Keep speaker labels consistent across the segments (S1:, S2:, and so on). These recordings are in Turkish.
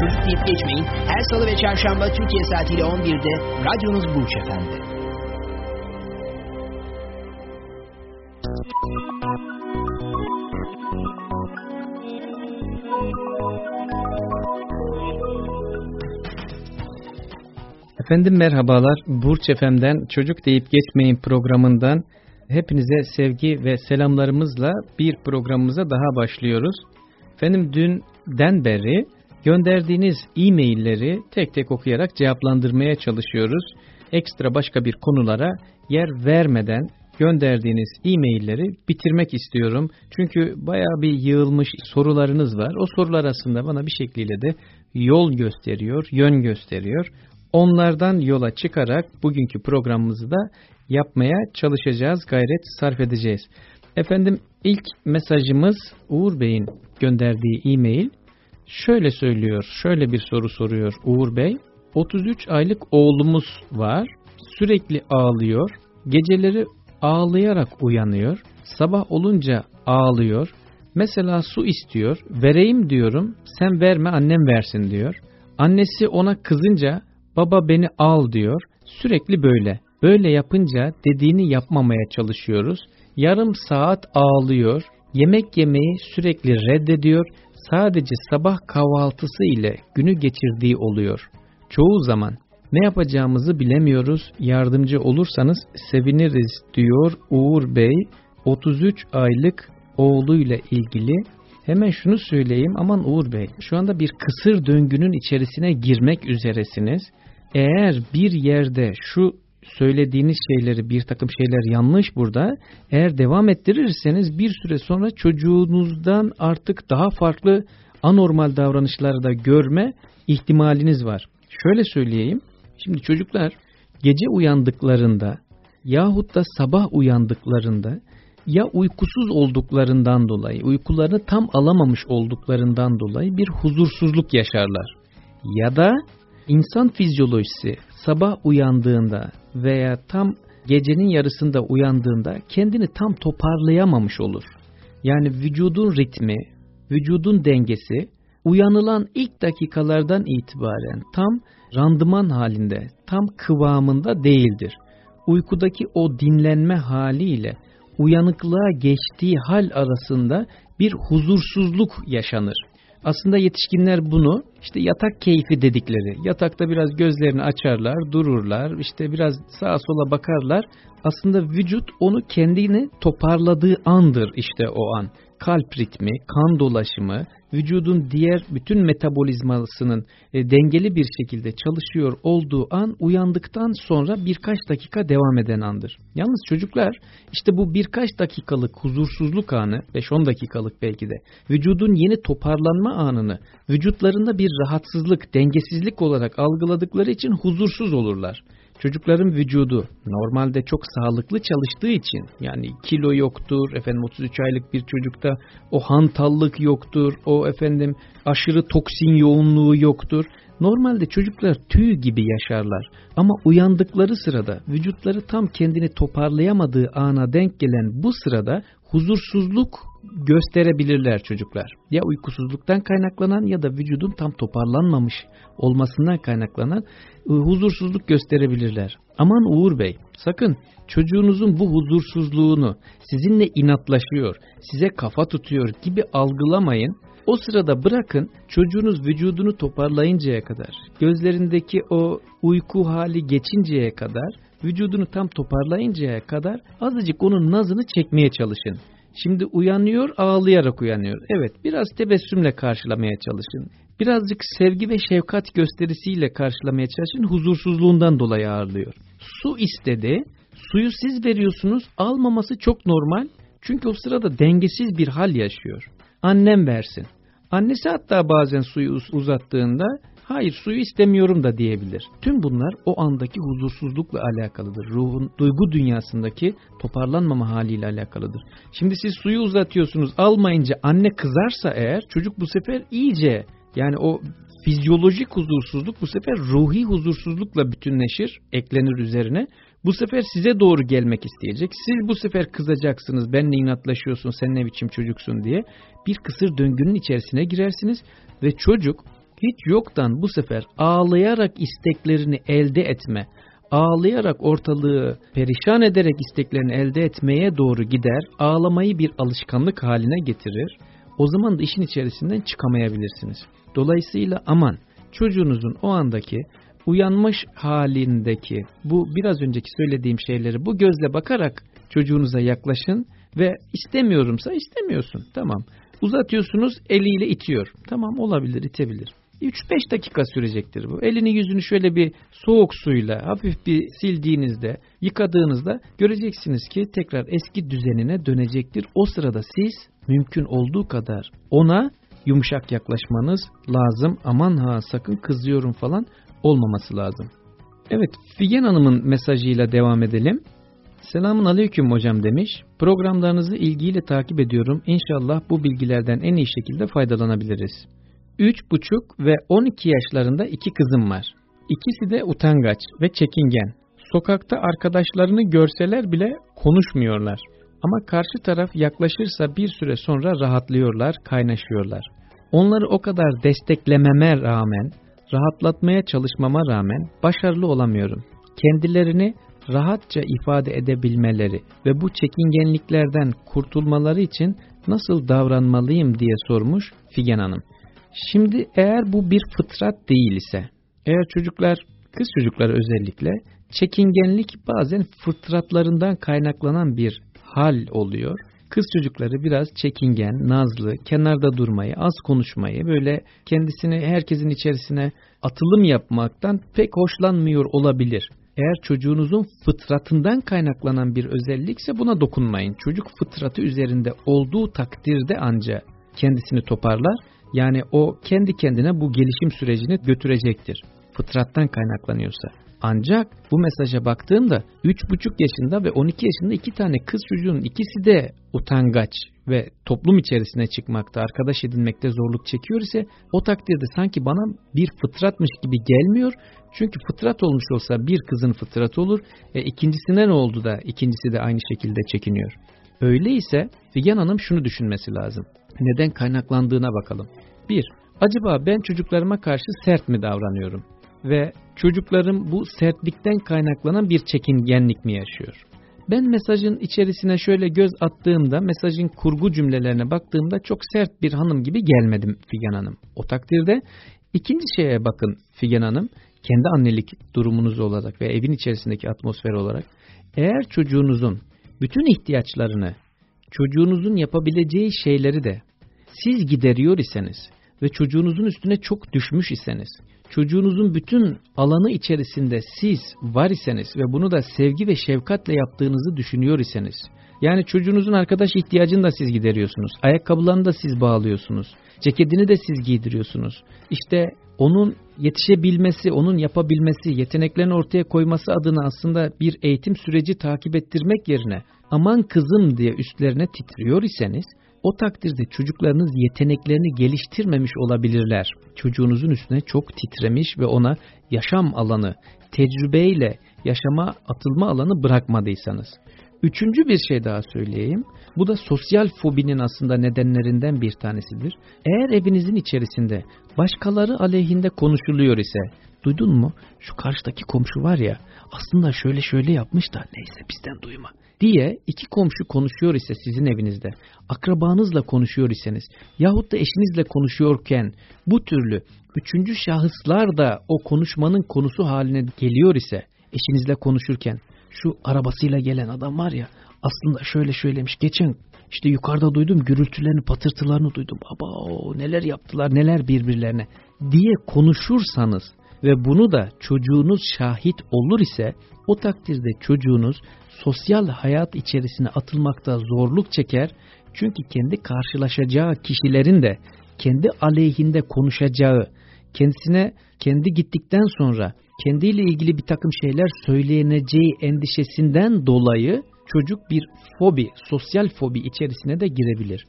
S1: Çocuk deyip geçmeyin. Her salı ve çarşamba Türkiye saatiyle 11'de radyonuz Burç Efendi.
S2: Efendim merhabalar. Burç Efem'den Çocuk Deyip Geçmeyin programından hepinize sevgi ve selamlarımızla bir programımıza daha başlıyoruz. Efendim dünden beri gönderdiğiniz e-mailleri tek tek okuyarak cevaplandırmaya çalışıyoruz. Ekstra başka bir konulara yer vermeden gönderdiğiniz e-mailleri bitirmek istiyorum. Çünkü baya bir yığılmış sorularınız var. O sorular aslında bana bir şekilde de yol gösteriyor, yön gösteriyor. Onlardan yola çıkarak bugünkü programımızı da yapmaya çalışacağız, gayret sarf edeceğiz. Efendim ilk mesajımız Uğur Bey'in gönderdiği e-mail şöyle söylüyor, şöyle bir soru soruyor Uğur Bey. 33 aylık oğlumuz var, sürekli ağlıyor, geceleri ağlayarak uyanıyor, sabah olunca ağlıyor, mesela su istiyor, vereyim diyorum, sen verme annem versin diyor. Annesi ona kızınca baba beni al diyor, sürekli böyle. Böyle yapınca dediğini yapmamaya çalışıyoruz. Yarım saat ağlıyor, yemek yemeyi sürekli reddediyor, sadece sabah kahvaltısı ile günü geçirdiği oluyor. Çoğu zaman ne yapacağımızı bilemiyoruz, yardımcı olursanız seviniriz diyor Uğur Bey, 33 aylık oğluyla ilgili. Hemen şunu söyleyeyim, aman Uğur Bey, şu anda bir kısır döngünün içerisine girmek üzeresiniz. Eğer bir yerde şu söylediğiniz şeyleri bir takım şeyler yanlış burada. Eğer devam ettirirseniz bir süre sonra çocuğunuzdan artık daha farklı anormal davranışları da görme ihtimaliniz var. Şöyle söyleyeyim. Şimdi çocuklar gece uyandıklarında yahut da sabah uyandıklarında ya uykusuz olduklarından dolayı, uykularını tam alamamış olduklarından dolayı bir huzursuzluk yaşarlar. Ya da insan fizyolojisi sabah uyandığında veya tam gecenin yarısında uyandığında kendini tam toparlayamamış olur. Yani vücudun ritmi, vücudun dengesi uyanılan ilk dakikalardan itibaren tam randıman halinde, tam kıvamında değildir. Uykudaki o dinlenme haliyle uyanıklığa geçtiği hal arasında bir huzursuzluk yaşanır. Aslında yetişkinler bunu işte yatak keyfi dedikleri, yatakta biraz gözlerini açarlar, dururlar, işte biraz sağa sola bakarlar. Aslında vücut onu kendini toparladığı andır işte o an. Kalp ritmi, kan dolaşımı, vücudun diğer bütün metabolizmasının e, dengeli bir şekilde çalışıyor olduğu an uyandıktan sonra birkaç dakika devam eden andır. Yalnız çocuklar işte bu birkaç dakikalık huzursuzluk anı 5-10 dakikalık belki de vücudun yeni toparlanma anını vücutlarında bir rahatsızlık, dengesizlik olarak algıladıkları için huzursuz olurlar. Çocukların vücudu normalde çok sağlıklı çalıştığı için yani kilo yoktur, efendim 33 aylık bir çocukta o hantallık yoktur, o efendim aşırı toksin yoğunluğu yoktur. Normalde çocuklar tüy gibi yaşarlar ama uyandıkları sırada vücutları tam kendini toparlayamadığı ana denk gelen bu sırada huzursuzluk gösterebilirler çocuklar. Ya uykusuzluktan kaynaklanan ya da vücudun tam toparlanmamış olmasından kaynaklanan e, huzursuzluk gösterebilirler. Aman Uğur Bey sakın çocuğunuzun bu huzursuzluğunu sizinle inatlaşıyor, size kafa tutuyor gibi algılamayın. O sırada bırakın çocuğunuz vücudunu toparlayıncaya kadar, gözlerindeki o uyku hali geçinceye kadar, vücudunu tam toparlayıncaya kadar azıcık onun nazını çekmeye çalışın. Şimdi uyanıyor ağlayarak uyanıyor. Evet biraz tebessümle karşılamaya çalışın. Birazcık sevgi ve şefkat gösterisiyle karşılamaya çalışın. Huzursuzluğundan dolayı ağırlıyor. Su istedi. Suyu siz veriyorsunuz. Almaması çok normal. Çünkü o sırada dengesiz bir hal yaşıyor. Annem versin. Annesi hatta bazen suyu uzattığında hayır suyu istemiyorum da diyebilir. Tüm bunlar o andaki huzursuzlukla alakalıdır. Ruhun duygu dünyasındaki toparlanmama haliyle alakalıdır. Şimdi siz suyu uzatıyorsunuz almayınca anne kızarsa eğer çocuk bu sefer iyice yani o fizyolojik huzursuzluk bu sefer ruhi huzursuzlukla bütünleşir, eklenir üzerine. Bu sefer size doğru gelmek isteyecek. Siz bu sefer kızacaksınız, benle inatlaşıyorsun, sen ne biçim çocuksun diye. Bir kısır döngünün içerisine girersiniz ve çocuk hiç yoktan bu sefer ağlayarak isteklerini elde etme, ağlayarak ortalığı perişan ederek isteklerini elde etmeye doğru gider, ağlamayı bir alışkanlık haline getirir. O zaman da işin içerisinden çıkamayabilirsiniz. Dolayısıyla aman çocuğunuzun o andaki uyanmış halindeki bu biraz önceki söylediğim şeyleri bu gözle bakarak çocuğunuza yaklaşın ve istemiyorumsa istemiyorsun. Tamam. Uzatıyorsunuz eliyle itiyor. Tamam olabilir itebilir. 3-5 dakika sürecektir bu. Elini yüzünü şöyle bir soğuk suyla hafif bir sildiğinizde, yıkadığınızda göreceksiniz ki tekrar eski düzenine dönecektir. O sırada siz mümkün olduğu kadar ona yumuşak yaklaşmanız lazım. Aman ha sakın kızıyorum falan olmaması lazım. Evet Figen Hanım'ın mesajıyla devam edelim. Selamun Aleyküm hocam demiş. Programlarınızı ilgiyle takip ediyorum. İnşallah bu bilgilerden en iyi şekilde faydalanabiliriz. 3,5 ve 12 yaşlarında iki kızım var. İkisi de utangaç ve çekingen. Sokakta arkadaşlarını görseler bile konuşmuyorlar. Ama karşı taraf yaklaşırsa bir süre sonra rahatlıyorlar, kaynaşıyorlar. Onları o kadar desteklememe rağmen, rahatlatmaya çalışmama rağmen başarılı olamıyorum. Kendilerini rahatça ifade edebilmeleri ve bu çekingenliklerden kurtulmaları için nasıl davranmalıyım diye sormuş Figen Hanım. Şimdi eğer bu bir fıtrat değil ise, eğer çocuklar, kız çocuklar özellikle çekingenlik bazen fıtratlarından kaynaklanan bir hal oluyor. Kız çocukları biraz çekingen, nazlı, kenarda durmayı, az konuşmayı, böyle kendisini herkesin içerisine atılım yapmaktan pek hoşlanmıyor olabilir. Eğer çocuğunuzun fıtratından kaynaklanan bir özellikse buna dokunmayın. Çocuk fıtratı üzerinde olduğu takdirde anca kendisini toparlar. Yani o kendi kendine bu gelişim sürecini götürecektir. Fıtrattan kaynaklanıyorsa. Ancak bu mesaja baktığımda 3,5 yaşında ve 12 yaşında iki tane kız çocuğun ikisi de utangaç ve toplum içerisine çıkmakta, arkadaş edinmekte zorluk çekiyor ise o takdirde sanki bana bir fıtratmış gibi gelmiyor. Çünkü fıtrat olmuş olsa bir kızın fıtratı olur. E, ikincisine ne oldu da ikincisi de aynı şekilde çekiniyor. Öyleyse Figen Hanım şunu düşünmesi lazım. Neden kaynaklandığına bakalım. Bir, acaba ben çocuklarıma karşı sert mi davranıyorum? Ve çocuklarım bu sertlikten kaynaklanan bir çekingenlik mi yaşıyor? Ben mesajın içerisine şöyle göz attığımda, mesajın kurgu cümlelerine baktığımda çok sert bir hanım gibi gelmedim Figen Hanım. O takdirde ikinci şeye bakın Figen Hanım, kendi annelik durumunuz olarak ve evin içerisindeki atmosfer olarak, eğer çocuğunuzun bütün ihtiyaçlarını, çocuğunuzun yapabileceği şeyleri de siz gideriyor iseniz ve çocuğunuzun üstüne çok düşmüş iseniz, çocuğunuzun bütün alanı içerisinde siz var iseniz ve bunu da sevgi ve şefkatle yaptığınızı düşünüyor iseniz, yani çocuğunuzun arkadaş ihtiyacını da siz gideriyorsunuz, ayakkabılarını da siz bağlıyorsunuz, ceketini de siz giydiriyorsunuz. İşte onun yetişebilmesi, onun yapabilmesi, yeteneklerini ortaya koyması adına aslında bir eğitim süreci takip ettirmek yerine aman kızım diye üstlerine titriyor iseniz, o takdirde çocuklarınız yeteneklerini geliştirmemiş olabilirler. Çocuğunuzun üstüne çok titremiş ve ona yaşam alanı, tecrübeyle yaşama atılma alanı bırakmadıysanız. Üçüncü bir şey daha söyleyeyim. Bu da sosyal fobinin aslında nedenlerinden bir tanesidir. Eğer evinizin içerisinde başkaları aleyhinde konuşuluyor ise, duydun mu şu karşıdaki komşu var ya aslında şöyle şöyle yapmış da neyse bizden duyma diye iki komşu konuşuyor ise sizin evinizde, akrabanızla konuşuyor iseniz yahut da eşinizle konuşuyorken bu türlü üçüncü şahıslar da o konuşmanın konusu haline geliyor ise eşinizle konuşurken şu arabasıyla gelen adam var ya aslında şöyle şöylemiş geçen işte yukarıda duydum gürültülerini patırtılarını duydum. Aba o neler yaptılar neler birbirlerine diye konuşursanız ve bunu da çocuğunuz şahit olur ise o takdirde çocuğunuz sosyal hayat içerisine atılmakta zorluk çeker. Çünkü kendi karşılaşacağı kişilerin de kendi aleyhinde konuşacağı, kendisine kendi gittikten sonra kendiyle ilgili bir takım şeyler söyleneceği endişesinden dolayı çocuk bir fobi, sosyal fobi içerisine de girebilir.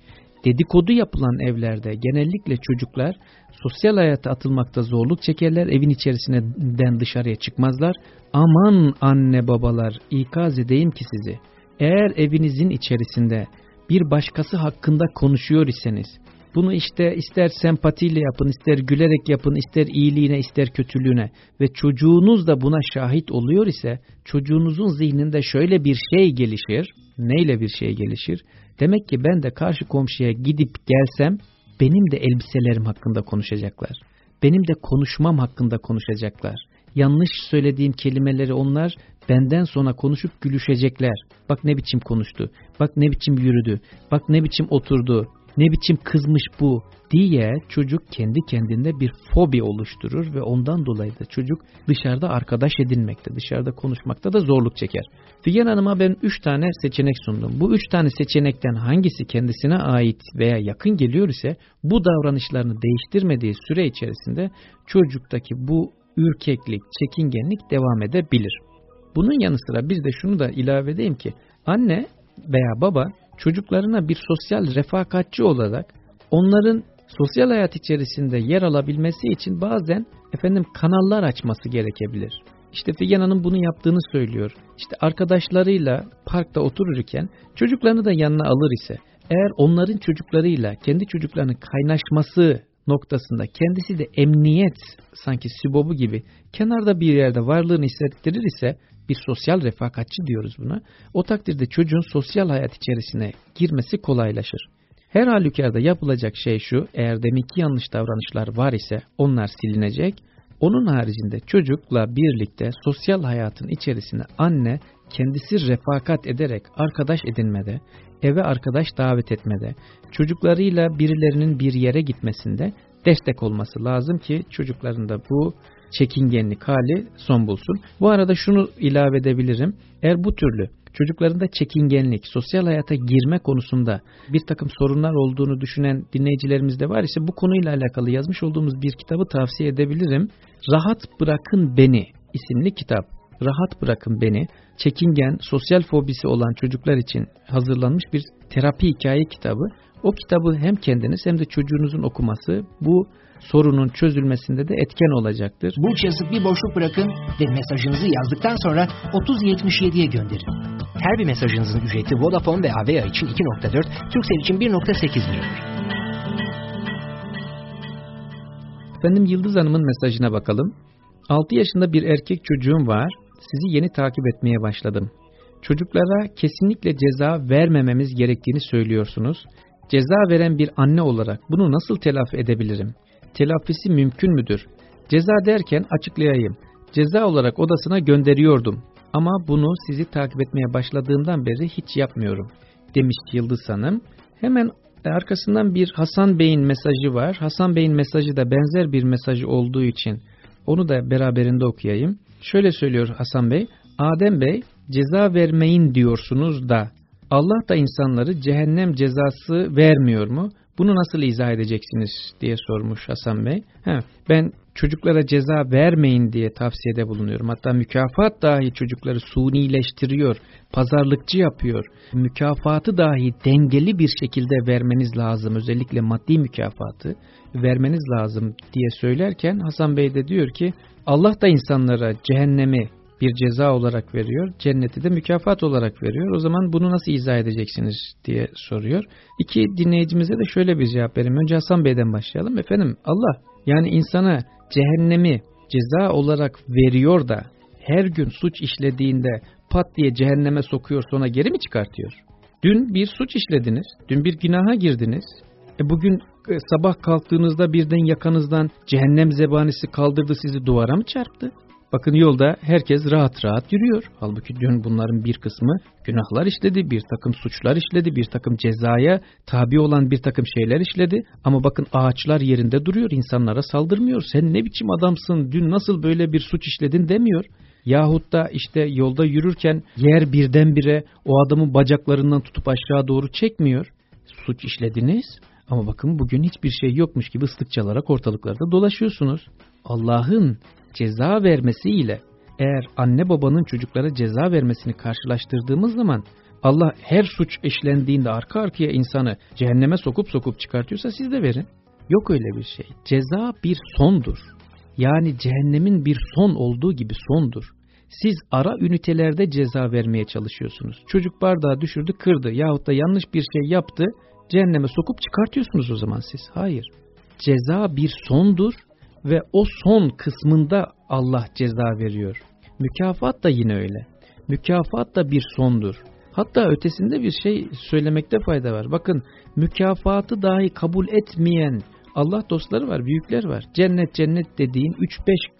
S2: Dedikodu yapılan evlerde genellikle çocuklar sosyal hayata atılmakta zorluk çekerler, evin içerisinden dışarıya çıkmazlar. Aman anne babalar ikaz edeyim ki sizi, eğer evinizin içerisinde bir başkası hakkında konuşuyor iseniz, bunu işte ister sempatiyle yapın, ister gülerek yapın, ister iyiliğine, ister kötülüğüne ve çocuğunuz da buna şahit oluyor ise çocuğunuzun zihninde şöyle bir şey gelişir. Neyle bir şey gelişir? Demek ki ben de karşı komşuya gidip gelsem benim de elbiselerim hakkında konuşacaklar. Benim de konuşmam hakkında konuşacaklar. Yanlış söylediğim kelimeleri onlar benden sonra konuşup gülüşecekler. Bak ne biçim konuştu, bak ne biçim yürüdü, bak ne biçim oturdu, ne biçim kızmış bu diye çocuk kendi kendinde bir fobi oluşturur ve ondan dolayı da çocuk dışarıda arkadaş edinmekte, dışarıda konuşmakta da zorluk çeker. Figen Hanım'a ben üç tane seçenek sundum. Bu üç tane seçenekten hangisi kendisine ait veya yakın geliyor ise bu davranışlarını değiştirmediği süre içerisinde çocuktaki bu ürkeklik, çekingenlik devam edebilir. Bunun yanı sıra bir de şunu da ilave edeyim ki anne veya baba çocuklarına bir sosyal refakatçi olarak onların sosyal hayat içerisinde yer alabilmesi için bazen efendim kanallar açması gerekebilir. İşte Figen Hanım bunu yaptığını söylüyor. İşte arkadaşlarıyla parkta otururken çocuklarını da yanına alır ise eğer onların çocuklarıyla kendi çocuklarının kaynaşması noktasında kendisi de emniyet sanki sübobu gibi kenarda bir yerde varlığını hissettirir ise bir sosyal refakatçi diyoruz buna. O takdirde çocuğun sosyal hayat içerisine girmesi kolaylaşır. Her halükarda yapılacak şey şu, eğer deminki yanlış davranışlar var ise onlar silinecek. Onun haricinde çocukla birlikte sosyal hayatın içerisine anne kendisi refakat ederek arkadaş edinmede, eve arkadaş davet etmede, çocuklarıyla birilerinin bir yere gitmesinde destek olması lazım ki çocukların da bu çekingenlik hali son bulsun. Bu arada şunu ilave edebilirim. Eğer bu türlü çocuklarında çekingenlik, sosyal hayata girme konusunda bir takım sorunlar olduğunu düşünen dinleyicilerimiz de var ise bu konuyla alakalı yazmış olduğumuz bir kitabı tavsiye edebilirim. Rahat Bırakın Beni isimli kitap. Rahat Bırakın Beni, çekingen, sosyal fobisi olan çocuklar için hazırlanmış bir terapi hikaye kitabı. O kitabı hem kendiniz hem de çocuğunuzun okuması bu sorunun çözülmesinde de etken olacaktır.
S1: Burç yazıp bir boşluk bırakın ve mesajınızı yazdıktan sonra 3077'ye gönderin. Her bir mesajınızın ücreti Vodafone ve Avea için 2.4, Turkcell için 1.8 liradır.
S2: Efendim Yıldız Hanım'ın mesajına bakalım. 6 yaşında bir erkek çocuğum var. Sizi yeni takip etmeye başladım. Çocuklara kesinlikle ceza vermememiz gerektiğini söylüyorsunuz. Ceza veren bir anne olarak bunu nasıl telafi edebilirim? Telafisi mümkün müdür? Ceza derken açıklayayım. Ceza olarak odasına gönderiyordum ama bunu sizi takip etmeye başladığımdan beri hiç yapmıyorum demiş Yıldız Hanım. Hemen arkasından bir Hasan Bey'in mesajı var. Hasan Bey'in mesajı da benzer bir mesajı olduğu için onu da beraberinde okuyayım. Şöyle söylüyor Hasan Bey. Adem Bey ceza vermeyin diyorsunuz da Allah da insanları cehennem cezası vermiyor mu? Bunu nasıl izah edeceksiniz diye sormuş Hasan Bey. He, ben çocuklara ceza vermeyin diye tavsiyede bulunuyorum. Hatta mükafat dahi çocukları sunileştiriyor, pazarlıkçı yapıyor. Mükafatı dahi dengeli bir şekilde vermeniz lazım. Özellikle maddi mükafatı vermeniz lazım diye söylerken Hasan Bey de diyor ki Allah da insanlara cehennemi bir ceza olarak veriyor. Cenneti de mükafat olarak veriyor. O zaman bunu nasıl izah edeceksiniz diye soruyor. İki dinleyicimize de şöyle bir cevap vereyim. Önce Hasan Bey'den başlayalım. Efendim Allah yani insana cehennemi ceza olarak veriyor da her gün suç işlediğinde pat diye cehenneme sokuyor sonra geri mi çıkartıyor? Dün bir suç işlediniz, dün bir günaha girdiniz. E bugün e, sabah kalktığınızda birden yakanızdan cehennem zebanisi kaldırdı sizi duvara mı çarptı? Bakın yolda herkes rahat rahat yürüyor. Halbuki dün bunların bir kısmı günahlar işledi, bir takım suçlar işledi, bir takım cezaya tabi olan bir takım şeyler işledi. Ama bakın ağaçlar yerinde duruyor, insanlara saldırmıyor. Sen ne biçim adamsın, dün nasıl böyle bir suç işledin demiyor. Yahut da işte yolda yürürken yer birdenbire o adamın bacaklarından tutup aşağı doğru çekmiyor. Suç işlediniz Ama bakın bugün hiçbir şey yokmuş gibi ıslık çalarak ortalıklarda dolaşıyorsunuz. Allah'ın ceza vermesiyle eğer anne babanın çocuklara ceza vermesini karşılaştırdığımız zaman Allah her suç işlendiğinde arka arkaya insanı cehenneme sokup sokup çıkartıyorsa siz de verin. Yok öyle bir şey. Ceza bir sondur. Yani cehennemin bir son olduğu gibi sondur. Siz ara ünitelerde ceza vermeye çalışıyorsunuz. Çocuk bardağı düşürdü, kırdı yahut da yanlış bir şey yaptı, cehenneme sokup çıkartıyorsunuz o zaman siz. Hayır. Ceza bir sondur ve o son kısmında Allah ceza veriyor. Mükafat da yine öyle. Mükafat da bir sondur. Hatta ötesinde bir şey söylemekte fayda var. Bakın mükafatı dahi kabul etmeyen Allah dostları var, büyükler var. Cennet cennet dediğin 3-5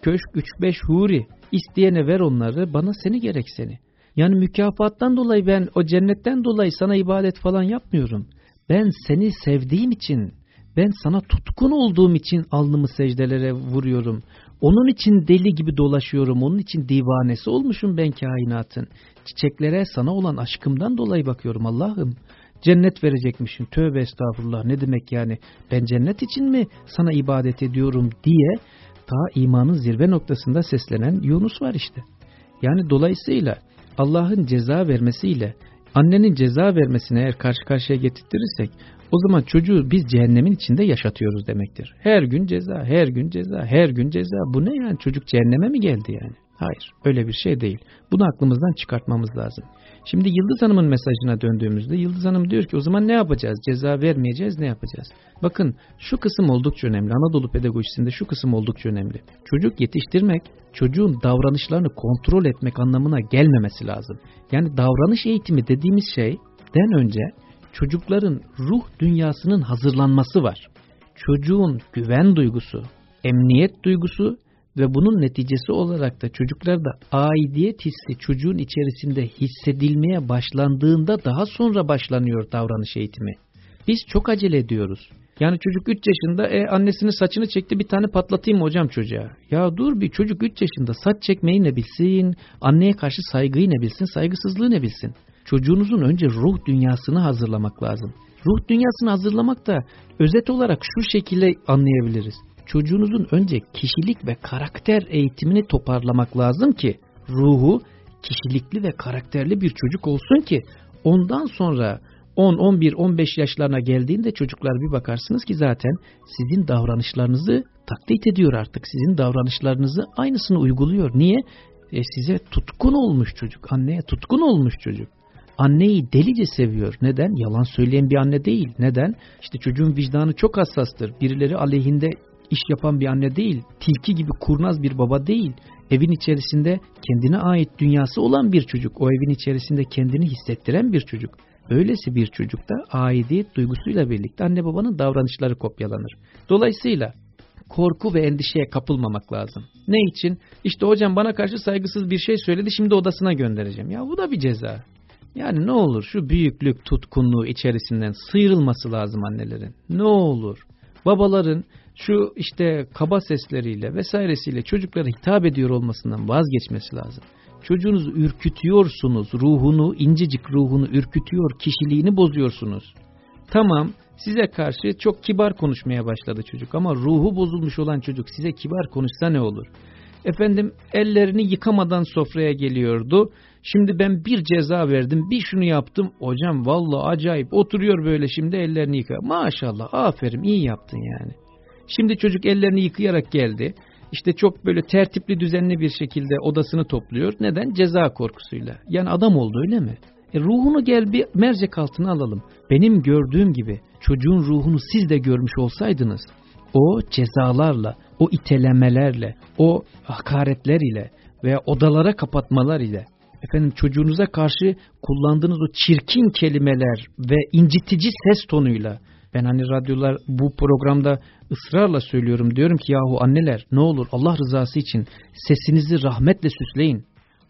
S2: köşk, 3-5 huri. İsteyene ver onları, bana seni gerek seni. Yani mükafattan dolayı ben o cennetten dolayı sana ibadet falan yapmıyorum. Ben seni sevdiğim için, ben sana tutkun olduğum için alnımı secdelere vuruyorum. Onun için deli gibi dolaşıyorum, onun için divanesi olmuşum ben kainatın. Çiçeklere sana olan aşkımdan dolayı bakıyorum Allah'ım. Cennet verecekmişim. Tövbe estağfurullah ne demek yani ben cennet için mi sana ibadet ediyorum diye ta imanın zirve noktasında seslenen Yunus var işte. Yani dolayısıyla Allah'ın ceza vermesiyle annenin ceza vermesine eğer karşı karşıya getirtirsek o zaman çocuğu biz cehennemin içinde yaşatıyoruz demektir. Her gün ceza, her gün ceza, her gün ceza. Bu ne yani çocuk cehenneme mi geldi yani? Hayır öyle bir şey değil. Bunu aklımızdan çıkartmamız lazım. Şimdi Yıldız Hanım'ın mesajına döndüğümüzde Yıldız Hanım diyor ki o zaman ne yapacağız? Ceza vermeyeceğiz ne yapacağız? Bakın şu kısım oldukça önemli. Anadolu pedagojisinde şu kısım oldukça önemli. Çocuk yetiştirmek çocuğun davranışlarını kontrol etmek anlamına gelmemesi lazım. Yani davranış eğitimi dediğimiz şeyden önce çocukların ruh dünyasının hazırlanması var. Çocuğun güven duygusu, emniyet duygusu ve bunun neticesi olarak da çocuklarda aidiyet hissi çocuğun içerisinde hissedilmeye başlandığında daha sonra başlanıyor davranış eğitimi. Biz çok acele ediyoruz. Yani çocuk 3 yaşında e, annesinin saçını çekti bir tane patlatayım mı hocam çocuğa? Ya dur bir çocuk 3 yaşında saç çekmeyi ne bilsin, anneye karşı saygıyı ne bilsin, saygısızlığı ne bilsin. Çocuğunuzun önce ruh dünyasını hazırlamak lazım. Ruh dünyasını hazırlamak da özet olarak şu şekilde anlayabiliriz çocuğunuzun önce kişilik ve karakter eğitimini toparlamak lazım ki ruhu kişilikli ve karakterli bir çocuk olsun ki ondan sonra 10, 11, 15 yaşlarına geldiğinde çocuklar bir bakarsınız ki zaten sizin davranışlarınızı taklit ediyor artık. Sizin davranışlarınızı aynısını uyguluyor. Niye? E size tutkun olmuş çocuk. Anneye tutkun olmuş çocuk. Anneyi delice seviyor. Neden? Yalan söyleyen bir anne değil. Neden? İşte çocuğun vicdanı çok hassastır. Birileri aleyhinde iş yapan bir anne değil, tilki gibi kurnaz bir baba değil. Evin içerisinde kendine ait dünyası olan bir çocuk, o evin içerisinde kendini hissettiren bir çocuk. Öylesi bir çocukta aidiyet duygusuyla birlikte anne babanın davranışları kopyalanır. Dolayısıyla korku ve endişeye kapılmamak lazım. Ne için? İşte hocam bana karşı saygısız bir şey söyledi şimdi odasına göndereceğim. Ya bu da bir ceza. Yani ne olur şu büyüklük tutkunluğu içerisinden sıyrılması lazım annelerin. Ne olur. Babaların şu işte kaba sesleriyle vesairesiyle çocuklara hitap ediyor olmasından vazgeçmesi lazım. Çocuğunuzu ürkütüyorsunuz, ruhunu, incecik ruhunu ürkütüyor, kişiliğini bozuyorsunuz. Tamam, size karşı çok kibar konuşmaya başladı çocuk ama ruhu bozulmuş olan çocuk size kibar konuşsa ne olur? Efendim ellerini yıkamadan sofraya geliyordu. Şimdi ben bir ceza verdim, bir şunu yaptım. Hocam vallahi acayip oturuyor böyle şimdi ellerini yıkıyor. Maşallah aferin iyi yaptın yani. Şimdi çocuk ellerini yıkayarak geldi. İşte çok böyle tertipli düzenli bir şekilde odasını topluyor. Neden? Ceza korkusuyla. Yani adam oldu öyle mi? E ruhunu gel bir mercek altına alalım. Benim gördüğüm gibi çocuğun ruhunu siz de görmüş olsaydınız o cezalarla, o itelemelerle, o hakaretler ile veya odalara kapatmalar ile efendim çocuğunuza karşı kullandığınız o çirkin kelimeler ve incitici ses tonuyla ben hani radyolar bu programda ısrarla söylüyorum. Diyorum ki yahu anneler ne olur Allah rızası için sesinizi rahmetle süsleyin.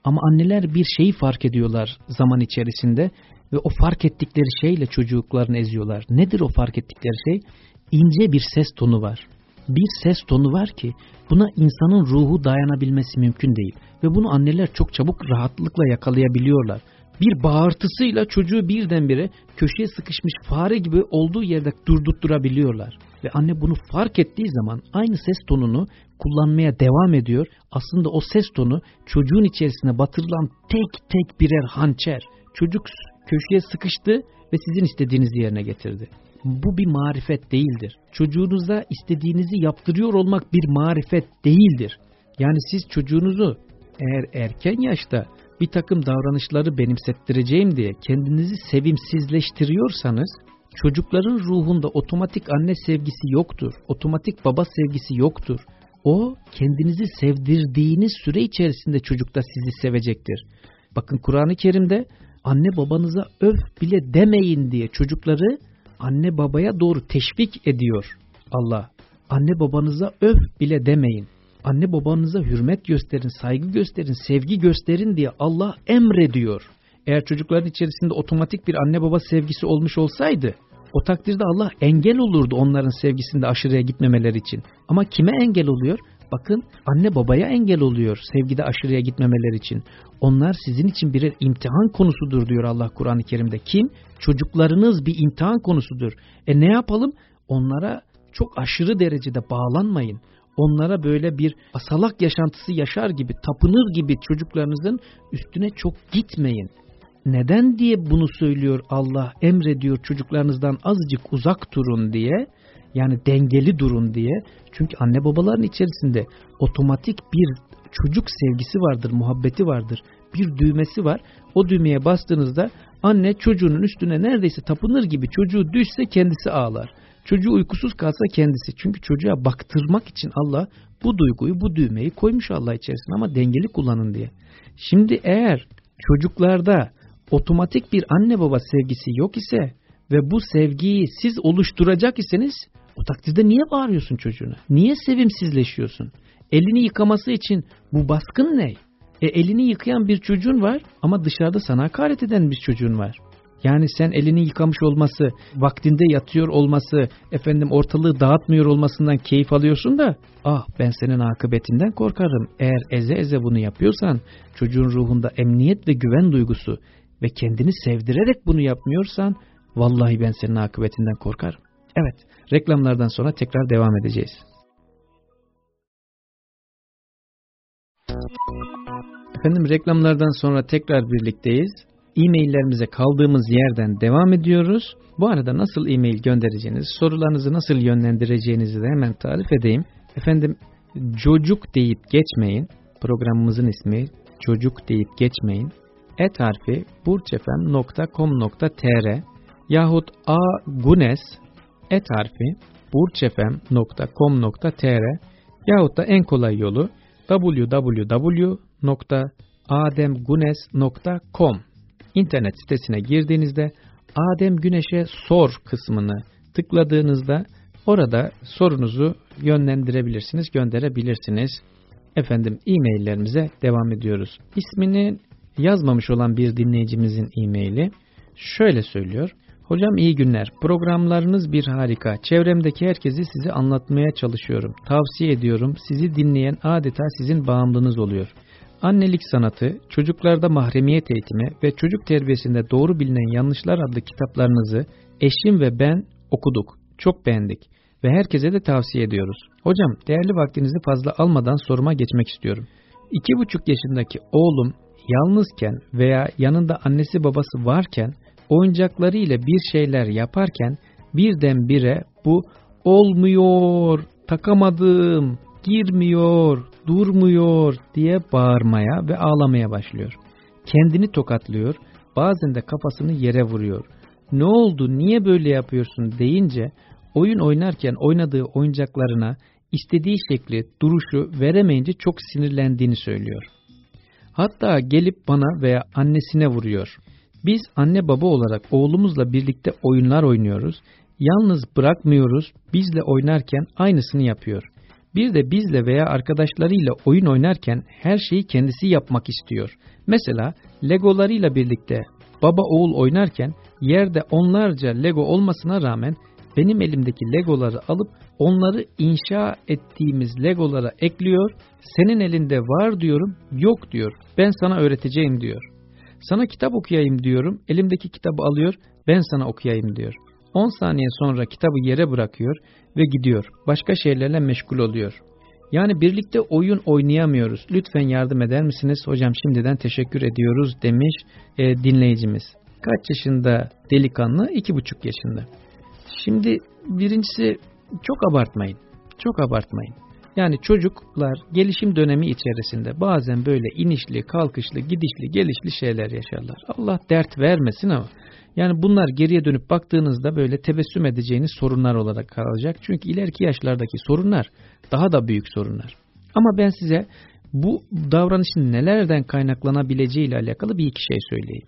S2: Ama anneler bir şeyi fark ediyorlar zaman içerisinde ve o fark ettikleri şeyle çocuklarını eziyorlar. Nedir o fark ettikleri şey? İnce bir ses tonu var. Bir ses tonu var ki buna insanın ruhu dayanabilmesi mümkün değil. Ve bunu anneler çok çabuk rahatlıkla yakalayabiliyorlar. bir bağırtısıyla çocuğu birdenbire köşeye sıkışmış fare gibi olduğu yerde durdurtturabiliyorlar. Ve anne bunu fark ettiği zaman aynı ses tonunu kullanmaya devam ediyor. Aslında o ses tonu çocuğun içerisine batırılan tek tek birer hançer. Çocuk köşeye sıkıştı ve sizin istediğinizi yerine getirdi. Bu bir marifet değildir. Çocuğunuza istediğinizi yaptırıyor olmak bir marifet değildir. Yani siz çocuğunuzu eğer erken yaşta bir takım davranışları benimsettireceğim diye kendinizi sevimsizleştiriyorsanız çocukların ruhunda otomatik anne sevgisi yoktur. Otomatik baba sevgisi yoktur. O kendinizi sevdirdiğiniz süre içerisinde çocuk da sizi sevecektir. Bakın Kur'an-ı Kerim'de anne babanıza öf bile demeyin diye çocukları anne babaya doğru teşvik ediyor Allah. Anne babanıza öf bile demeyin. Anne babanıza hürmet gösterin, saygı gösterin, sevgi gösterin diye Allah emrediyor. Eğer çocukların içerisinde otomatik bir anne baba sevgisi olmuş olsaydı o takdirde Allah engel olurdu onların sevgisinde aşırıya gitmemeleri için. Ama kime engel oluyor? Bakın anne babaya engel oluyor sevgide aşırıya gitmemeleri için. Onlar sizin için birer imtihan konusudur diyor Allah Kur'an-ı Kerim'de. Kim? Çocuklarınız bir imtihan konusudur. E ne yapalım? Onlara çok aşırı derecede bağlanmayın. Onlara böyle bir asalak yaşantısı yaşar gibi, tapınır gibi çocuklarınızın üstüne çok gitmeyin. Neden diye bunu söylüyor Allah emrediyor çocuklarınızdan azıcık uzak durun diye yani dengeli durun diye. Çünkü anne babaların içerisinde otomatik bir çocuk sevgisi vardır muhabbeti vardır. Bir düğmesi var. O düğmeye bastığınızda anne çocuğunun üstüne neredeyse tapınır gibi çocuğu düşse kendisi ağlar. Çocuğu uykusuz kalsa kendisi. Çünkü çocuğa baktırmak için Allah bu duyguyu bu düğmeyi koymuş Allah içerisine ama dengeli kullanın diye. Şimdi eğer çocuklarda otomatik bir anne baba sevgisi yok ise ve bu sevgiyi siz oluşturacak iseniz o takdirde niye bağırıyorsun çocuğuna? Niye sevimsizleşiyorsun? Elini yıkaması için bu baskın ne? E elini yıkayan bir çocuğun var ama dışarıda sana hakaret eden bir çocuğun var. Yani sen elini yıkamış olması, vaktinde yatıyor olması, efendim ortalığı dağıtmıyor olmasından keyif alıyorsun da ah ben senin akıbetinden korkarım. Eğer eze eze bunu yapıyorsan çocuğun ruhunda emniyet ve güven duygusu, ve kendini sevdirerek bunu yapmıyorsan vallahi ben senin akıbetinden korkarım. Evet reklamlardan sonra tekrar devam edeceğiz. Efendim reklamlardan sonra tekrar birlikteyiz. E-maillerimize kaldığımız yerden devam ediyoruz. Bu arada nasıl e-mail göndereceğiniz, sorularınızı nasıl yönlendireceğinizi de hemen tarif edeyim. Efendim çocuk deyip geçmeyin. Programımızın ismi çocuk deyip geçmeyin et harfi burçefem.com.tr yahut agunes et harfi burçefem.com.tr yahut da en kolay yolu www.ademgunes.com internet sitesine girdiğinizde Adem Güneş'e sor kısmını tıkladığınızda orada sorunuzu yönlendirebilirsiniz, gönderebilirsiniz. Efendim e-maillerimize devam ediyoruz. İsmini yazmamış olan bir dinleyicimizin e-maili şöyle söylüyor. Hocam iyi günler. Programlarınız bir harika. Çevremdeki herkesi size anlatmaya çalışıyorum. Tavsiye ediyorum. Sizi dinleyen adeta sizin bağımlınız oluyor. Annelik sanatı, çocuklarda mahremiyet eğitimi ve çocuk terbiyesinde doğru bilinen yanlışlar adlı kitaplarınızı eşim ve ben okuduk. Çok beğendik ve herkese de tavsiye ediyoruz. Hocam değerli vaktinizi fazla almadan soruma geçmek istiyorum. İki buçuk yaşındaki oğlum yalnızken veya yanında annesi babası varken oyuncakları ile bir şeyler yaparken birdenbire bu olmuyor, takamadım, girmiyor, durmuyor diye bağırmaya ve ağlamaya başlıyor. Kendini tokatlıyor, bazen de kafasını yere vuruyor. Ne oldu, niye böyle yapıyorsun deyince oyun oynarken oynadığı oyuncaklarına istediği şekli, duruşu veremeyince çok sinirlendiğini söylüyor. Hatta gelip bana veya annesine vuruyor. Biz anne baba olarak oğlumuzla birlikte oyunlar oynuyoruz. Yalnız bırakmıyoruz, bizle oynarken aynısını yapıyor. Bir de bizle veya arkadaşlarıyla oyun oynarken her şeyi kendisi yapmak istiyor. Mesela legolarıyla birlikte baba oğul oynarken yerde onlarca lego olmasına rağmen benim elimdeki legoları alıp onları inşa ettiğimiz legolara ekliyor. Senin elinde var diyorum, yok diyor. Ben sana öğreteceğim diyor. Sana kitap okuyayım diyorum. Elimdeki kitabı alıyor. Ben sana okuyayım diyor. 10 saniye sonra kitabı yere bırakıyor ve gidiyor. Başka şeylerle meşgul oluyor. Yani birlikte oyun oynayamıyoruz. Lütfen yardım eder misiniz? Hocam şimdiden teşekkür ediyoruz demiş e, dinleyicimiz. Kaç yaşında delikanlı? İki buçuk yaşında. Şimdi birincisi çok abartmayın. Çok abartmayın. Yani çocuklar gelişim dönemi içerisinde bazen böyle inişli, kalkışlı, gidişli, gelişli şeyler yaşarlar. Allah dert vermesin ama yani bunlar geriye dönüp baktığınızda böyle tebessüm edeceğiniz sorunlar olarak kalacak. Çünkü ileriki yaşlardaki sorunlar daha da büyük sorunlar. Ama ben size bu davranışın nelerden kaynaklanabileceği ile alakalı bir iki şey söyleyeyim.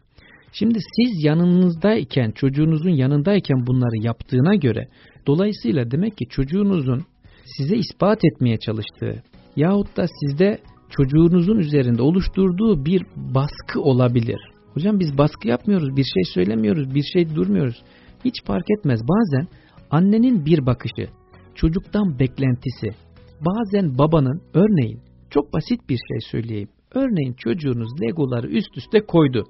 S2: Şimdi siz yanınızdayken, çocuğunuzun yanındayken bunları yaptığına göre dolayısıyla demek ki çocuğunuzun size ispat etmeye çalıştığı yahut da sizde çocuğunuzun üzerinde oluşturduğu bir baskı olabilir. Hocam biz baskı yapmıyoruz, bir şey söylemiyoruz, bir şey durmuyoruz. Hiç fark etmez. Bazen annenin bir bakışı, çocuktan beklentisi, bazen babanın, örneğin çok basit bir şey söyleyeyim. Örneğin çocuğunuz legoları üst üste koydu.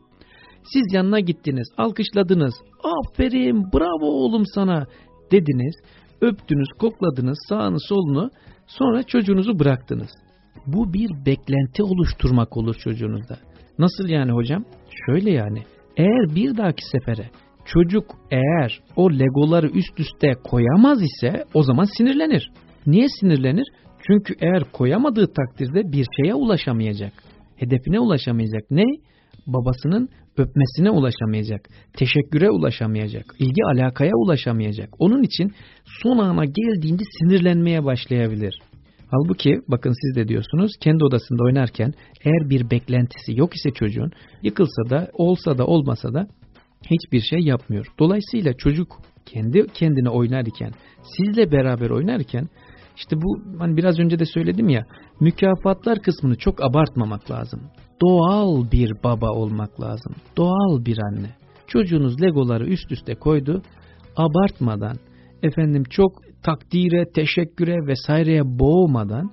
S2: Siz yanına gittiniz, alkışladınız. Aferin, bravo oğlum sana dediniz. Öptünüz, kokladınız sağını solunu. Sonra çocuğunuzu bıraktınız. Bu bir beklenti oluşturmak olur çocuğunuzda. Nasıl yani hocam? Şöyle yani. Eğer bir dahaki sefere çocuk eğer o legoları üst üste koyamaz ise o zaman sinirlenir. Niye sinirlenir? Çünkü eğer koyamadığı takdirde bir şeye ulaşamayacak. Hedefine ulaşamayacak. Ne? Babasının öpmesine ulaşamayacak. Teşekküre ulaşamayacak. ilgi alakaya ulaşamayacak. Onun için son ana geldiğinde sinirlenmeye başlayabilir. Halbuki bakın siz de diyorsunuz kendi odasında oynarken eğer bir beklentisi yok ise çocuğun yıkılsa da olsa da olmasa da hiçbir şey yapmıyor. Dolayısıyla çocuk kendi kendine oynarken sizle beraber oynarken işte bu hani biraz önce de söyledim ya mükafatlar kısmını çok abartmamak lazım. Doğal bir baba olmak lazım. Doğal bir anne. Çocuğunuz legoları üst üste koydu. Abartmadan efendim çok takdire, teşekküre vesaireye boğmadan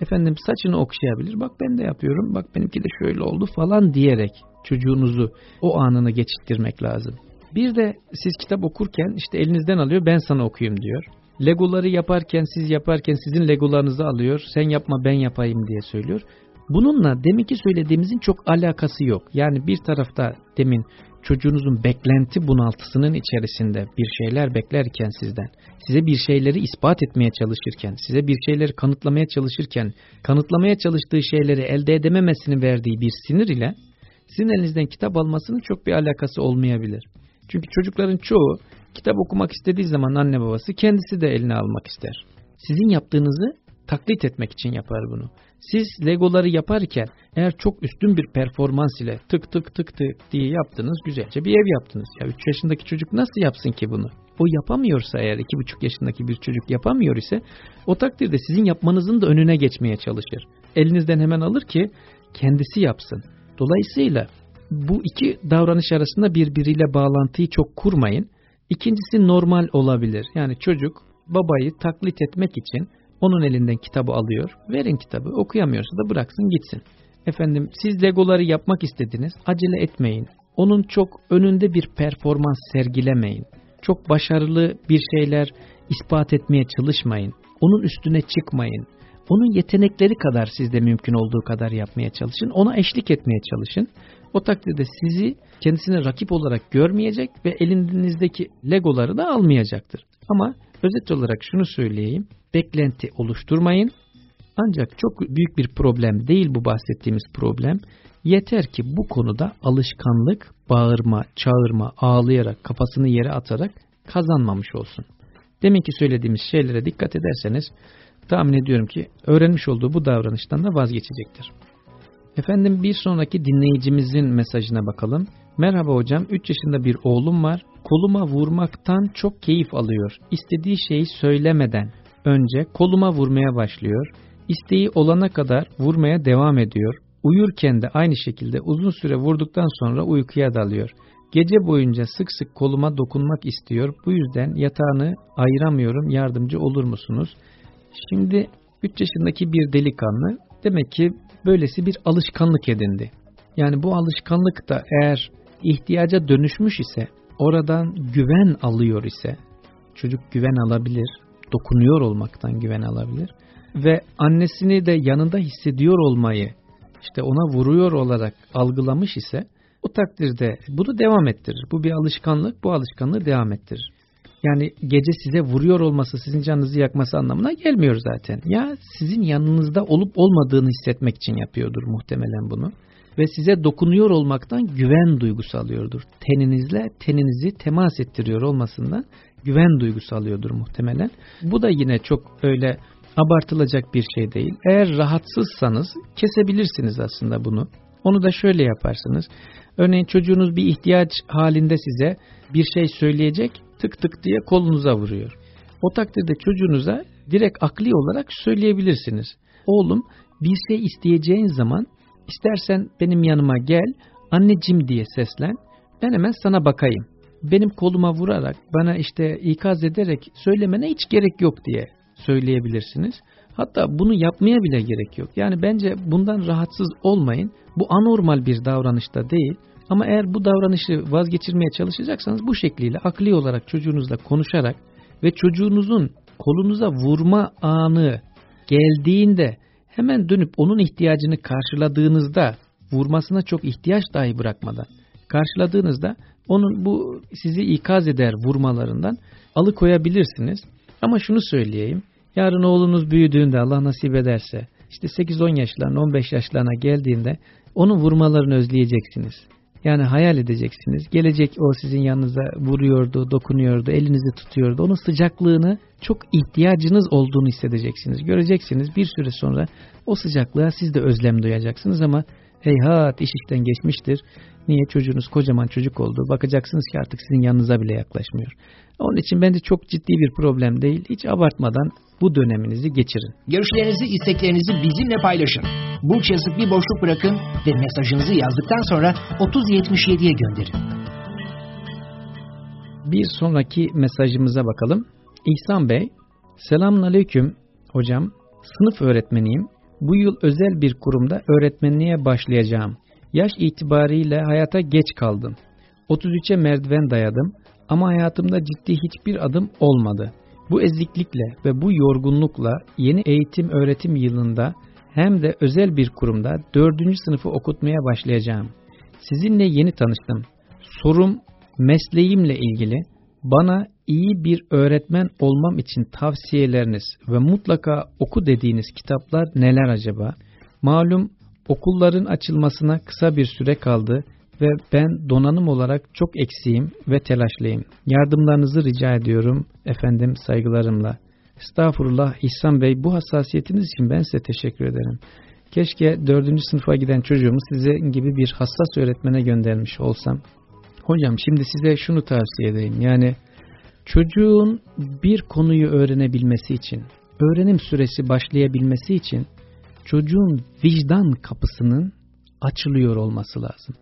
S2: efendim saçını okşayabilir. Bak ben de yapıyorum. Bak benimki de şöyle oldu falan diyerek çocuğunuzu o anını geçirttirmek lazım. Bir de siz kitap okurken işte elinizden alıyor ben sana okuyayım diyor. Legoları yaparken siz yaparken sizin legolarınızı alıyor. Sen yapma ben yapayım diye söylüyor. Bununla deminki söylediğimizin çok alakası yok. Yani bir tarafta demin çocuğunuzun beklenti bunaltısının içerisinde bir şeyler beklerken sizden, size bir şeyleri ispat etmeye çalışırken, size bir şeyleri kanıtlamaya çalışırken, kanıtlamaya çalıştığı şeyleri elde edememesini verdiği bir sinir ile sizin elinizden kitap almasının çok bir alakası olmayabilir. Çünkü çocukların çoğu kitap okumak istediği zaman anne babası kendisi de eline almak ister. Sizin yaptığınızı taklit etmek için yapar bunu. Siz legoları yaparken eğer çok üstün bir performans ile tık tık tık tık diye yaptınız güzelce bir ev yaptınız. Ya 3 yaşındaki çocuk nasıl yapsın ki bunu? O yapamıyorsa eğer 2,5 yaşındaki bir çocuk yapamıyor ise o takdirde sizin yapmanızın da önüne geçmeye çalışır. Elinizden hemen alır ki kendisi yapsın. Dolayısıyla bu iki davranış arasında birbiriyle bağlantıyı çok kurmayın. İkincisi normal olabilir. Yani çocuk babayı taklit etmek için onun elinden kitabı alıyor. Verin kitabı. Okuyamıyorsa da bıraksın gitsin. Efendim siz legoları yapmak istediniz. Acele etmeyin. Onun çok önünde bir performans sergilemeyin. Çok başarılı bir şeyler ispat etmeye çalışmayın. Onun üstüne çıkmayın. Onun yetenekleri kadar sizde mümkün olduğu kadar yapmaya çalışın. Ona eşlik etmeye çalışın. O takdirde sizi kendisine rakip olarak görmeyecek ve elinizdeki legoları da almayacaktır. Ama özet olarak şunu söyleyeyim beklenti oluşturmayın. Ancak çok büyük bir problem değil bu bahsettiğimiz problem. Yeter ki bu konuda alışkanlık, bağırma, çağırma, ağlayarak, kafasını yere atarak kazanmamış olsun. Demin ki söylediğimiz şeylere dikkat ederseniz tahmin ediyorum ki öğrenmiş olduğu bu davranıştan da vazgeçecektir. Efendim bir sonraki dinleyicimizin mesajına bakalım. Merhaba hocam 3 yaşında bir oğlum var. Koluma vurmaktan çok keyif alıyor. İstediği şeyi söylemeden önce koluma vurmaya başlıyor. İsteği olana kadar vurmaya devam ediyor. Uyurken de aynı şekilde uzun süre vurduktan sonra uykuya dalıyor. Gece boyunca sık sık koluma dokunmak istiyor. Bu yüzden yatağını ayıramıyorum. Yardımcı olur musunuz? Şimdi 3 yaşındaki bir delikanlı demek ki böylesi bir alışkanlık edindi. Yani bu alışkanlık da eğer ihtiyaca dönüşmüş ise, oradan güven alıyor ise, çocuk güven alabilir, dokunuyor olmaktan güven alabilir ve annesini de yanında hissediyor olmayı işte ona vuruyor olarak algılamış ise o takdirde bunu devam ettirir. Bu bir alışkanlık, bu alışkanlığı devam ettirir. Yani gece size vuruyor olması sizin canınızı yakması anlamına gelmiyor zaten. Ya sizin yanınızda olup olmadığını hissetmek için yapıyordur muhtemelen bunu. Ve size dokunuyor olmaktan güven duygusu alıyordur. Teninizle teninizi temas ettiriyor olmasından güven duygusu alıyordur muhtemelen. Bu da yine çok öyle abartılacak bir şey değil. Eğer rahatsızsanız kesebilirsiniz aslında bunu. Onu da şöyle yaparsınız. Örneğin çocuğunuz bir ihtiyaç halinde size bir şey söyleyecek tık tık diye kolunuza vuruyor. O takdirde çocuğunuza direkt akli olarak söyleyebilirsiniz. Oğlum bir şey isteyeceğin zaman istersen benim yanıma gel anneciğim diye seslen ben hemen sana bakayım. Benim koluma vurarak bana işte ikaz ederek söylemene hiç gerek yok diye söyleyebilirsiniz. Hatta bunu yapmaya bile gerek yok. Yani bence bundan rahatsız olmayın. Bu anormal bir davranışta değil. Ama eğer bu davranışı vazgeçirmeye çalışacaksanız bu şekliyle akli olarak çocuğunuzla konuşarak ve çocuğunuzun kolunuza vurma anı geldiğinde hemen dönüp onun ihtiyacını karşıladığınızda vurmasına çok ihtiyaç dahi bırakmadan karşıladığınızda onun bu sizi ikaz eder vurmalarından alıkoyabilirsiniz. Ama şunu söyleyeyim. Yarın oğlunuz büyüdüğünde Allah nasip ederse işte 8-10 yaşlarına 15 yaşlarına geldiğinde onun vurmalarını özleyeceksiniz. Yani hayal edeceksiniz. Gelecek o sizin yanınıza vuruyordu, dokunuyordu, elinizi tutuyordu. Onun sıcaklığını çok ihtiyacınız olduğunu hissedeceksiniz. Göreceksiniz bir süre sonra o sıcaklığa siz de özlem duyacaksınız ama heyhat iş işten geçmiştir. Niye çocuğunuz kocaman çocuk oldu? Bakacaksınız ki artık sizin yanınıza bile yaklaşmıyor. Onun için bence çok ciddi bir problem değil. Hiç abartmadan bu döneminizi geçirin.
S1: Görüşlerinizi, isteklerinizi bizimle paylaşın. Burç yazıp bir boşluk bırakın ve mesajınızı yazdıktan sonra 3077'ye gönderin.
S2: Bir sonraki mesajımıza bakalım. İhsan Bey, selamun aleyküm hocam. Sınıf öğretmeniyim. Bu yıl özel bir kurumda öğretmenliğe başlayacağım. Yaş itibariyle hayata geç kaldım. 33'e merdiven dayadım ama hayatımda ciddi hiçbir adım olmadı. Bu eziklikle ve bu yorgunlukla yeni eğitim öğretim yılında hem de özel bir kurumda 4. sınıfı okutmaya başlayacağım. Sizinle yeni tanıştım. Sorum mesleğimle ilgili bana iyi bir öğretmen olmam için tavsiyeleriniz ve mutlaka oku dediğiniz kitaplar neler acaba? Malum okulların açılmasına kısa bir süre kaldı ve ben donanım olarak çok eksiğim ve telaşlıyım. Yardımlarınızı rica ediyorum efendim saygılarımla. Estağfurullah İhsan Bey bu hassasiyetiniz için ben size teşekkür ederim. Keşke dördüncü sınıfa giden çocuğumu sizin gibi bir hassas öğretmene göndermiş olsam. Hocam şimdi size şunu tavsiye edeyim. Yani çocuğun bir konuyu öğrenebilmesi için, öğrenim süresi başlayabilmesi için çocuğun vicdan kapısının açılıyor olması lazım.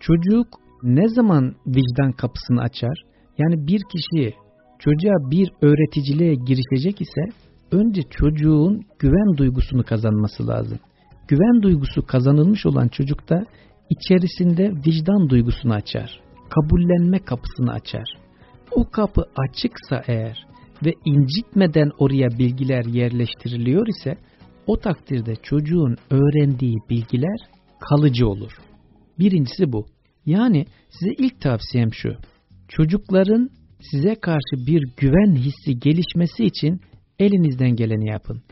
S2: Çocuk ne zaman vicdan kapısını açar? Yani bir kişi çocuğa bir öğreticiliğe girişecek ise önce çocuğun güven duygusunu kazanması lazım. Güven duygusu kazanılmış olan çocuk da içerisinde vicdan duygusunu açar. Kabullenme kapısını açar. O kapı açıksa eğer ve incitmeden oraya bilgiler yerleştiriliyor ise o takdirde çocuğun öğrendiği bilgiler kalıcı olur. Birincisi bu. Yani size ilk tavsiyem şu. Çocukların size karşı bir güven hissi gelişmesi için elinizden geleni yapın.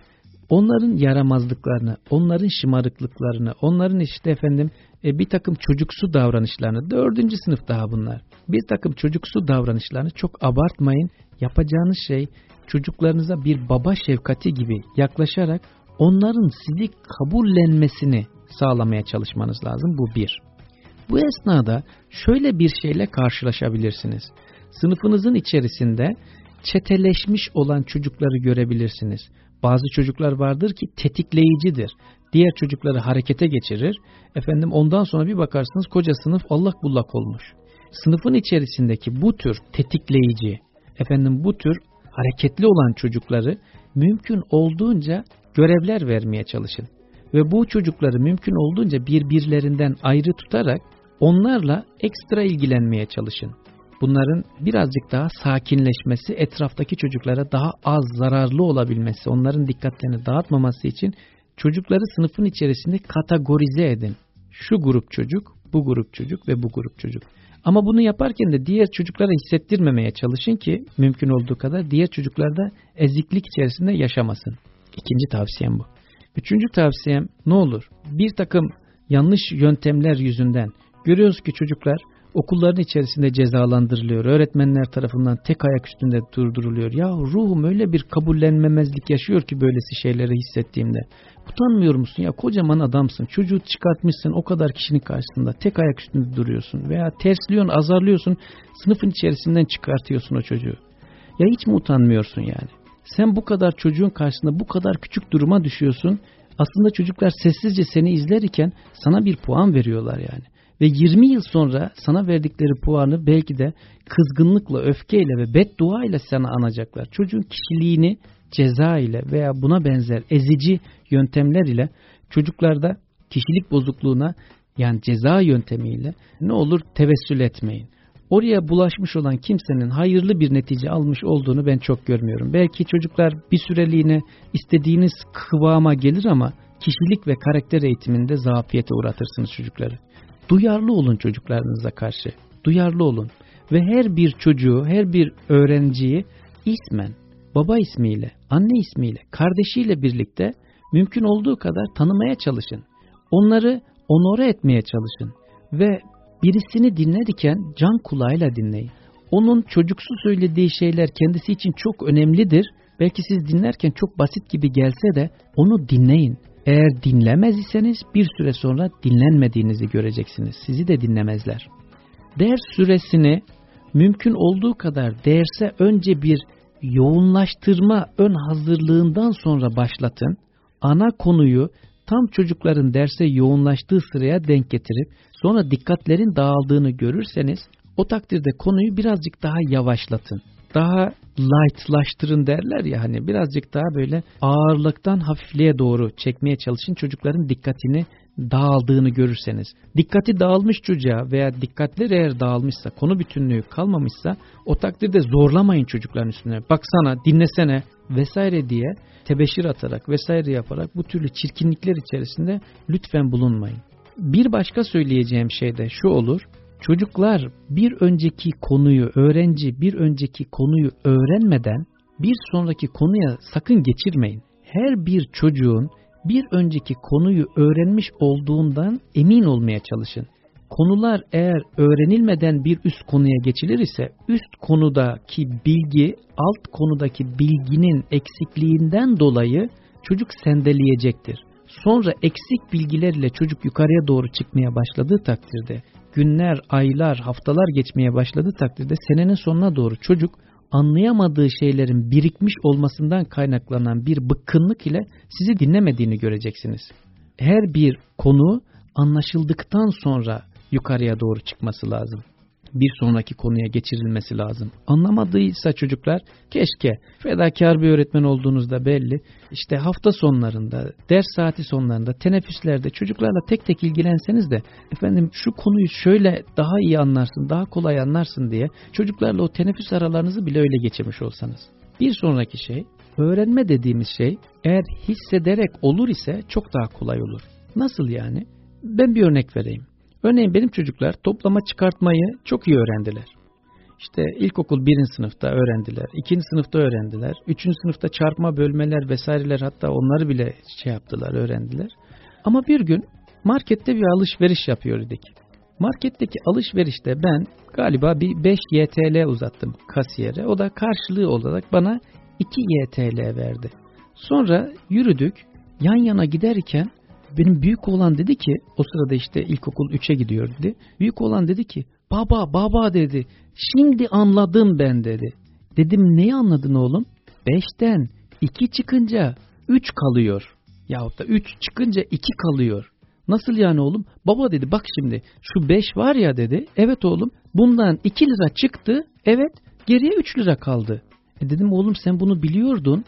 S2: Onların yaramazlıklarını, onların şımarıklıklarını, onların işte efendim e, bir takım çocuksu davranışlarını, dördüncü sınıf daha bunlar. Bir takım çocuksu davranışlarını çok abartmayın. Yapacağınız şey çocuklarınıza bir baba şefkati gibi yaklaşarak onların sizi kabullenmesini sağlamaya çalışmanız lazım. Bu bir. Bu esnada şöyle bir şeyle karşılaşabilirsiniz. Sınıfınızın içerisinde çeteleşmiş olan çocukları görebilirsiniz. Bazı çocuklar vardır ki tetikleyicidir. Diğer çocukları harekete geçirir. Efendim ondan sonra bir bakarsınız koca sınıf allak bullak olmuş. Sınıfın içerisindeki bu tür tetikleyici, efendim bu tür hareketli olan çocukları mümkün olduğunca görevler vermeye çalışın. ve bu çocukları mümkün olduğunca birbirlerinden ayrı tutarak onlarla ekstra ilgilenmeye çalışın. Bunların birazcık daha sakinleşmesi, etraftaki çocuklara daha az zararlı olabilmesi, onların dikkatlerini dağıtmaması için çocukları sınıfın içerisinde kategorize edin. Şu grup çocuk, bu grup çocuk ve bu grup çocuk. Ama bunu yaparken de diğer çocuklara hissettirmemeye çalışın ki mümkün olduğu kadar diğer çocuklar da eziklik içerisinde yaşamasın. İkinci tavsiyem bu. Üçüncü tavsiyem ne olur? Bir takım yanlış yöntemler yüzünden görüyoruz ki çocuklar okulların içerisinde cezalandırılıyor. Öğretmenler tarafından tek ayak üstünde durduruluyor. Ya ruhum öyle bir kabullenmemezlik yaşıyor ki böylesi şeyleri hissettiğimde. Utanmıyor musun ya kocaman adamsın çocuğu çıkartmışsın o kadar kişinin karşısında tek ayak üstünde duruyorsun veya tersliyorsun azarlıyorsun sınıfın içerisinden çıkartıyorsun o çocuğu. Ya hiç mi utanmıyorsun yani? Sen bu kadar çocuğun karşısında bu kadar küçük duruma düşüyorsun. Aslında çocuklar sessizce seni izlerken sana bir puan veriyorlar yani. Ve 20 yıl sonra sana verdikleri puanı belki de kızgınlıkla, öfkeyle ve beddua ile sana anacaklar. Çocuğun kişiliğini ceza ile veya buna benzer ezici yöntemler ile çocuklarda kişilik bozukluğuna yani ceza yöntemiyle ne olur tevessül etmeyin. Oraya bulaşmış olan kimsenin hayırlı bir netice almış olduğunu ben çok görmüyorum. Belki çocuklar bir süreliğine istediğiniz kıvama gelir ama kişilik ve karakter eğitiminde zafiyete uğratırsınız çocukları. Duyarlı olun çocuklarınıza karşı. Duyarlı olun. Ve her bir çocuğu, her bir öğrenciyi ismen, baba ismiyle, anne ismiyle, kardeşiyle birlikte mümkün olduğu kadar tanımaya çalışın. Onları onore etmeye çalışın. Ve birisini dinlerken can kulağıyla dinleyin. Onun çocuksu söylediği şeyler kendisi için çok önemlidir. Belki siz dinlerken çok basit gibi gelse de onu dinleyin. Eğer dinlemez iseniz bir süre sonra dinlenmediğinizi göreceksiniz. Sizi de dinlemezler. Ders süresini mümkün olduğu kadar derse önce bir yoğunlaştırma ön hazırlığından sonra başlatın. Ana konuyu tam çocukların derse yoğunlaştığı sıraya denk getirip sonra dikkatlerin dağıldığını görürseniz o takdirde konuyu birazcık daha yavaşlatın. Daha lightlaştırın derler ya hani birazcık daha böyle ağırlıktan hafifliğe doğru çekmeye çalışın çocukların dikkatini dağıldığını görürseniz. Dikkati dağılmış çocuğa veya dikkatleri eğer dağılmışsa, konu bütünlüğü kalmamışsa o takdirde zorlamayın çocukların üstüne. Baksana, dinlesene vesaire diye tebeşir atarak vesaire yaparak bu türlü çirkinlikler içerisinde lütfen bulunmayın. Bir başka söyleyeceğim şey de şu olur. Çocuklar bir önceki konuyu, öğrenci bir önceki konuyu öğrenmeden bir sonraki konuya sakın geçirmeyin. Her bir çocuğun bir önceki konuyu öğrenmiş olduğundan emin olmaya çalışın. Konular eğer öğrenilmeden bir üst konuya geçilir ise üst konudaki bilgi alt konudaki bilginin eksikliğinden dolayı çocuk sendeleyecektir. Sonra eksik bilgilerle çocuk yukarıya doğru çıkmaya başladığı takdirde günler, aylar, haftalar geçmeye başladığı takdirde senenin sonuna doğru çocuk anlayamadığı şeylerin birikmiş olmasından kaynaklanan bir bıkkınlık ile sizi dinlemediğini göreceksiniz. Her bir konu anlaşıldıktan sonra yukarıya doğru çıkması lazım bir sonraki konuya geçirilmesi lazım. Anlamadıysa çocuklar keşke fedakar bir öğretmen olduğunuzda belli. İşte hafta sonlarında, ders saati sonlarında, teneffüslerde çocuklarla tek tek ilgilenseniz de efendim şu konuyu şöyle daha iyi anlarsın, daha kolay anlarsın diye çocuklarla o teneffüs aralarınızı bile öyle geçirmiş olsanız. Bir sonraki şey öğrenme dediğimiz şey eğer hissederek olur ise çok daha kolay olur. Nasıl yani? Ben bir örnek vereyim. Örneğin benim çocuklar toplama çıkartmayı çok iyi öğrendiler. İşte ilkokul birinci sınıfta öğrendiler, ikinci sınıfta öğrendiler, üçüncü sınıfta çarpma, bölmeler vesaireler hatta onları bile şey yaptılar, öğrendiler. Ama bir gün markette bir alışveriş yapıyor idik. Marketteki alışverişte ben galiba bir 5 YTL uzattım kasiyere. O da karşılığı olarak bana 2 YTL verdi. Sonra yürüdük. Yan yana giderken benim büyük oğlan dedi ki o sırada işte ilkokul 3'e gidiyor dedi. Büyük oğlan dedi ki baba baba dedi şimdi anladım ben dedi. Dedim neyi anladın oğlum? 5'ten 2 çıkınca 3 kalıyor. Yahut da 3 çıkınca 2 kalıyor. Nasıl yani oğlum? Baba dedi bak şimdi şu 5 var ya dedi. Evet oğlum bundan 2 lira çıktı. Evet geriye 3 lira kaldı. E dedim oğlum sen bunu biliyordun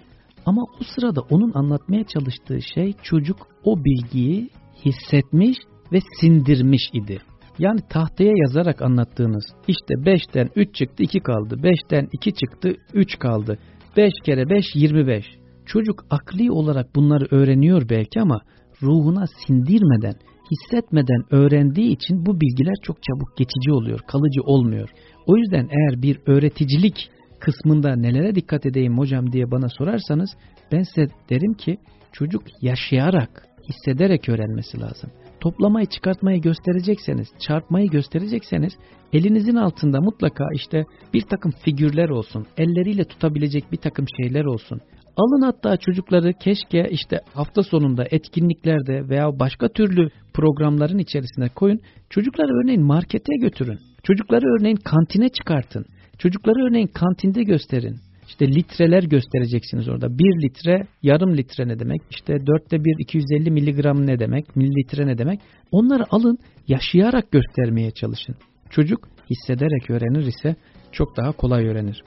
S2: Ama o sırada onun anlatmaya çalıştığı şey çocuk o bilgiyi hissetmiş ve sindirmiş idi. Yani tahtaya yazarak anlattığınız işte 5'ten 3 çıktı 2 kaldı, 5'ten 2 çıktı 3 kaldı, 5 kere 5 25. Çocuk akli olarak bunları öğreniyor belki ama ruhuna sindirmeden, hissetmeden öğrendiği için bu bilgiler çok çabuk geçici oluyor, kalıcı olmuyor. O yüzden eğer bir öğreticilik kısmında nelere dikkat edeyim hocam diye bana sorarsanız ben size derim ki çocuk yaşayarak, hissederek öğrenmesi lazım. Toplamayı çıkartmayı gösterecekseniz, çarpmayı gösterecekseniz elinizin altında mutlaka işte bir takım figürler olsun, elleriyle tutabilecek bir takım şeyler olsun. Alın hatta çocukları keşke işte hafta sonunda etkinliklerde veya başka türlü programların içerisine koyun. Çocukları örneğin markete götürün. Çocukları örneğin kantine çıkartın. Çocukları örneğin kantinde gösterin. İşte litreler göstereceksiniz orada. Bir litre, yarım litre ne demek? İşte dörtte bir 250 miligram ne demek? Mililitre ne demek? Onları alın, yaşayarak göstermeye çalışın. Çocuk hissederek öğrenir ise çok daha kolay öğrenir.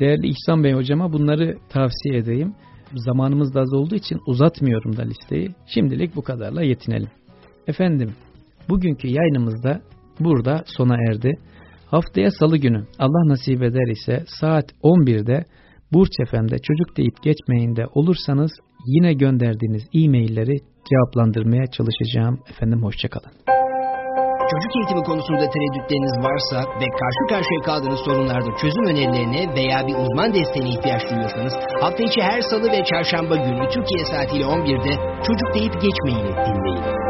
S2: Değerli İhsan Bey hocama bunları tavsiye edeyim. Zamanımız da az olduğu için uzatmıyorum da listeyi. Şimdilik bu kadarla yetinelim. Efendim, bugünkü yayınımızda burada sona erdi. Haftaya salı günü Allah nasip eder ise saat 11'de Burç FM'de çocuk deyip geçmeyin de olursanız yine gönderdiğiniz e-mailleri cevaplandırmaya çalışacağım. Efendim hoşçakalın.
S1: Çocuk eğitimi konusunda tereddütleriniz varsa ve karşı karşıya kaldığınız sorunlarda çözüm önerilerine veya bir uzman desteğine ihtiyaç duyuyorsanız hafta içi her salı ve çarşamba günü Türkiye saatiyle 11'de çocuk deyip geçmeyin dinleyin.